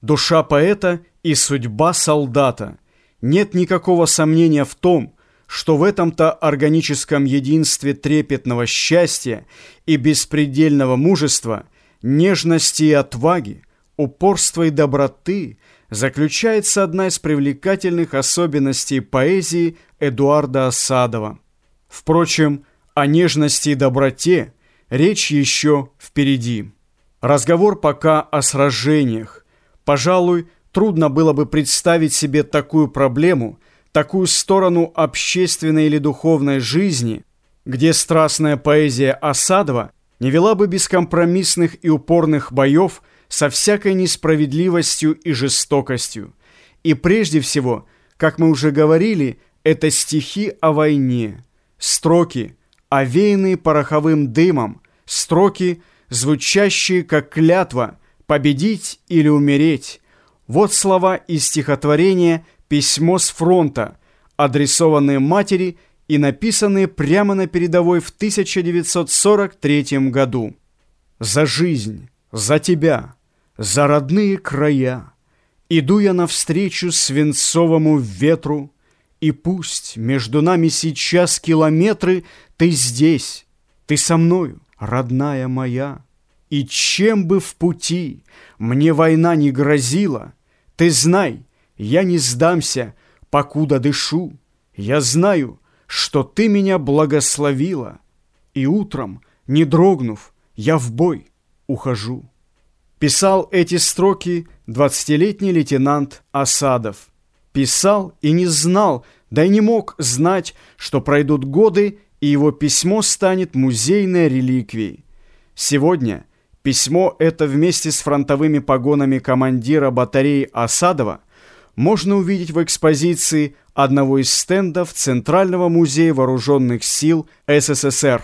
душа поэта и судьба солдата. Нет никакого сомнения в том, что в этом-то органическом единстве трепетного счастья и беспредельного мужества, нежности и отваги, упорства и доброты заключается одна из привлекательных особенностей поэзии Эдуарда Осадова. Впрочем, о нежности и доброте речь еще впереди. Разговор пока о сражениях. Пожалуй, трудно было бы представить себе такую проблему, такую сторону общественной или духовной жизни, где страстная поэзия Осадова не вела бы бескомпромиссных и упорных боев со всякой несправедливостью и жестокостью. И прежде всего, как мы уже говорили, это стихи о войне, строки, овеянные пороховым дымом, строки, звучащие как клятва «победить или умереть». Вот слова из стихотворения «Письмо с фронта», адресованные матери и написанные прямо на передовой в 1943 году. «За жизнь, за тебя, за родные края иду я навстречу свинцовому ветру, и пусть между нами сейчас километры, ты здесь, ты со мною, родная моя. И чем бы в пути мне война не грозила, Ты знай, я не сдамся, покуда дышу. Я знаю, что ты меня благословила, И утром, не дрогнув, я в бой ухожу. Писал эти строки двадцатилетний лейтенант Осадов. Писал и не знал, да и не мог знать, что пройдут годы, и его письмо станет музейной реликвией. Сегодня письмо это вместе с фронтовыми погонами командира батареи Осадова можно увидеть в экспозиции одного из стендов Центрального музея вооруженных сил СССР.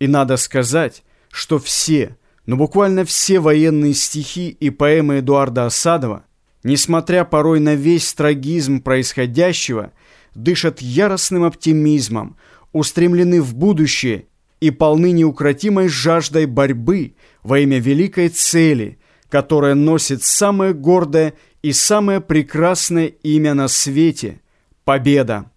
И надо сказать, что все, но буквально все военные стихи и поэмы Эдуарда Осадова, несмотря порой на весь трагизм происходящего, дышат яростным оптимизмом, устремлены в будущее и полны неукротимой жаждой борьбы во имя великой цели, которая носит самое гордое и самое прекрасное имя на свете – победа.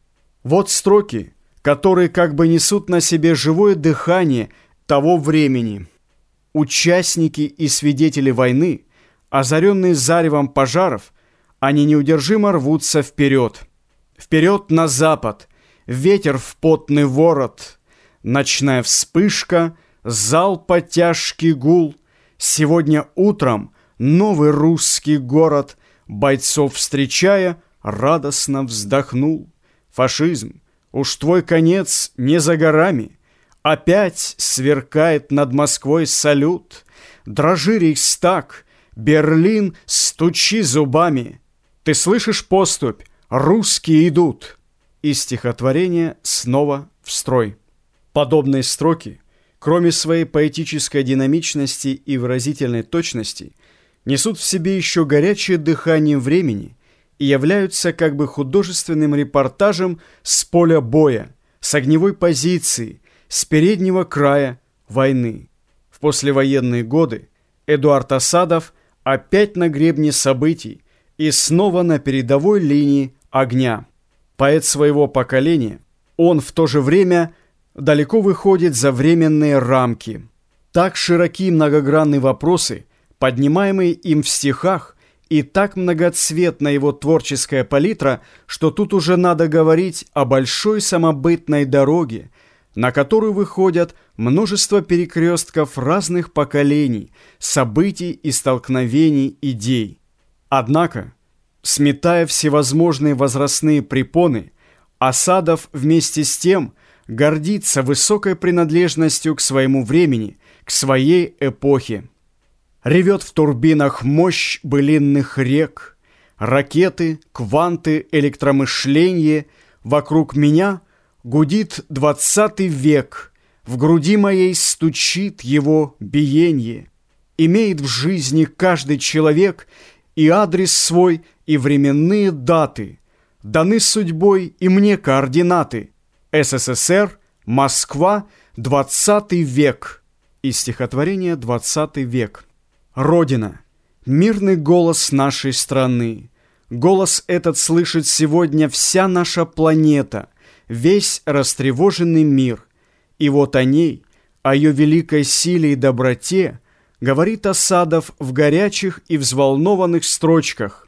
Вот строки, которые как бы несут на себе живое дыхание того времени. Участники и свидетели войны, озаренные заревом пожаров, они неудержимо рвутся вперед. Вперед на запад, ветер в потный ворот, Ночная вспышка, залпа тяжкий гул. Сегодня утром новый русский город, Бойцов встречая, радостно вздохнул. Фашизм, уж твой конец не за горами. Опять сверкает над Москвой салют. Дрожи Рейхстаг, Берлин, стучи зубами. Ты слышишь поступь? Русские идут и стихотворение снова в строй. Подобные строки, кроме своей поэтической динамичности и выразительной точности, несут в себе еще горячее дыхание времени и являются как бы художественным репортажем с поля боя, с огневой позиции, с переднего края войны. В послевоенные годы Эдуард Осадов опять на гребне событий и снова на передовой линии огня. Поэт своего поколения, он в то же время далеко выходит за временные рамки. Так широки и многогранны вопросы, поднимаемые им в стихах, и так многоцветна его творческая палитра, что тут уже надо говорить о большой самобытной дороге, на которую выходят множество перекрестков разных поколений, событий и столкновений идей. Однако, Сметая всевозможные возрастные препоны, Осадов вместе с тем гордится высокой принадлежностью к своему времени, к своей эпохе. Ревет в турбинах мощь былинных рек, ракеты, кванты, электромышление, вокруг меня гудит двадцатый век, в груди моей стучит его биение. Имеет в жизни каждый человек и адрес свой, и временные даты. Даны судьбой и мне координаты. СССР, Москва, 20 век. Из стихотворения «20 век». Родина, Мирный голос нашей страны. Голос этот слышит сегодня вся наша планета, весь растревоженный мир. И вот о ней, о ее великой силе и доброте, говорит Осадов в горячих и взволнованных строчках.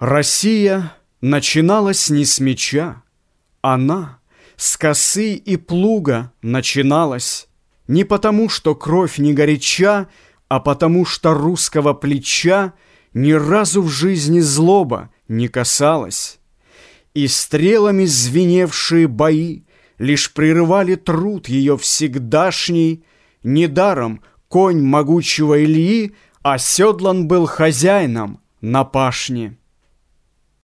Россия начиналась не с меча, она с косы и плуга начиналась, не потому, что кровь не горяча, а потому, что русского плеча ни разу в жизни злоба не касалась. И стрелами звеневшие бои лишь прерывали труд ее всегдашний, недаром конь могучего Ильи оседлан был хозяином на пашне.